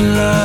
love.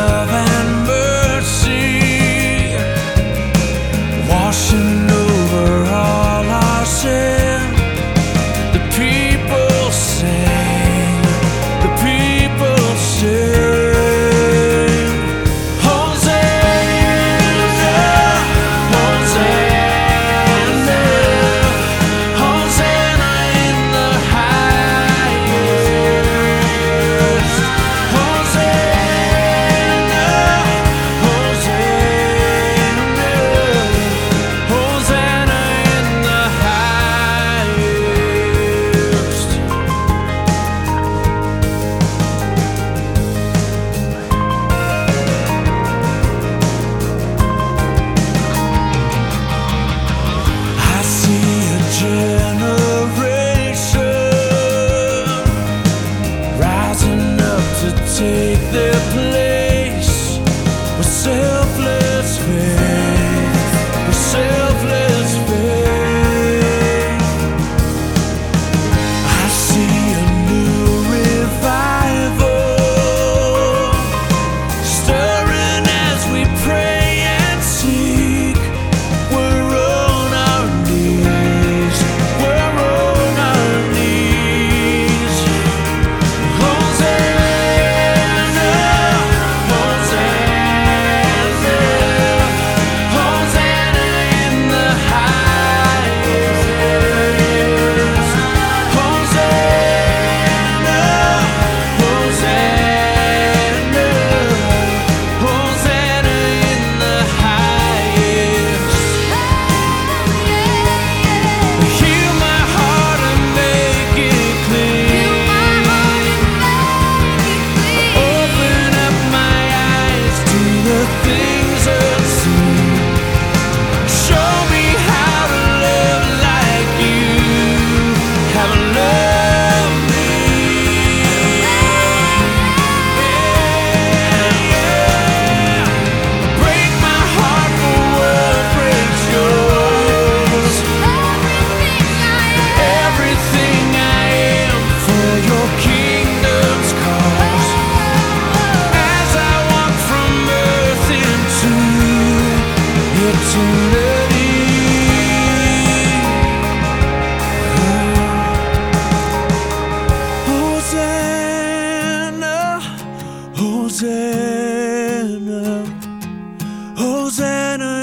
Hosanna, Hosanna.